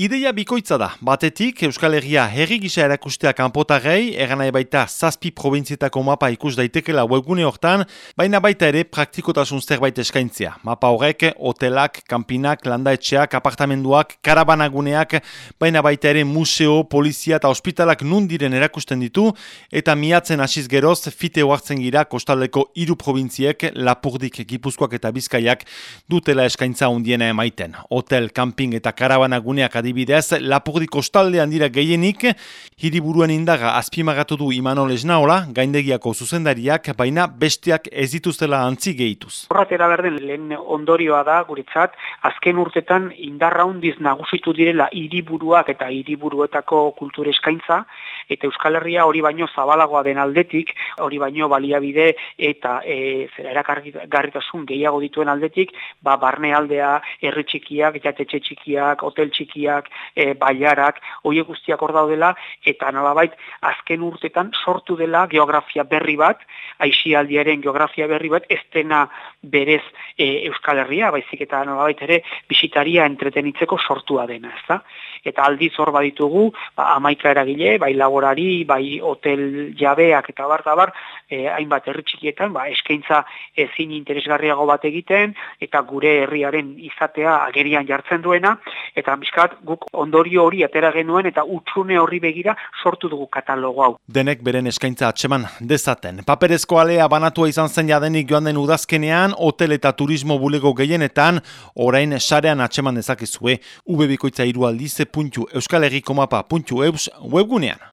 Ideia bikoitza da, batetik Euskal Herria herri gisa erakustea kanpotarrei, eran baita zazpi provintzietako mapa ikus daitekela webgune hortan, baina baita ere praktikotasun zerbait eskaintzia. Mapa horrek, hotelak, kanpinak, landaetxeak, apartamenduak, karabanaguneak, baina baita ere museo, polizia eta ospitalak nundiren erakusten ditu, eta miatzen hasiz geroz, fite hartzen gira kostaldeko hiru provintziek, lapurdik, gipuzkoak eta bizkaiak dutela eskaintza undiena emaiten. Hotel, camping eta karabanaguneak adibidez, Lapurdi kostaldean dira gehienik, hiriburuen indaga azpimagatu du Imanol Esnaola, gaindegiako zuzendariak, baina besteak ez dituztela antzi gehituz. Horratera berden lehen ondorioa da, guretzat, azken urtetan indarra hundiz nagusitu direla hiriburuak eta hiriburuetako kultur eskaintza, eta Euskal Herria hori baino zabalagoa den aldetik, hori baino baliabide eta e, zera erakargarritasun gehiago dituen aldetik, ba, barne aldea, herri txikiak, jatetxe txikiak, hotel txikiak, e, baiarak, hoiek guztiak hor daudela, eta nolabait azken urtetan sortu dela geografia berri bat, aixialdiaren geografia berri bat, ez dena berez e, Euskal Herria, baizik eta nolabait ere bisitaria entretenitzeko sortua dena, ez da? Eta aldiz hor baditugu, ba, amaika eragile, bai laborari, bai hotel jabeak eta bar, bar, e, hainbat herri txikietan, ba, eskaintza ezin interesgarriago bat egiten, eta gure herriaren izatea agerian jartzen duena, eta miskat guk ondorio hori atera genuen eta utxune horri begira sortu dugu katalogo hau. Denek beren eskaintza atseman dezaten. Paperezko alea banatua izan zen jadenik joan den udazkenean, hotel eta turismo bulego gehienetan, orain sarean atseman dezakizue, ubebikoitza irualdize.euskalegi.eus webgunean.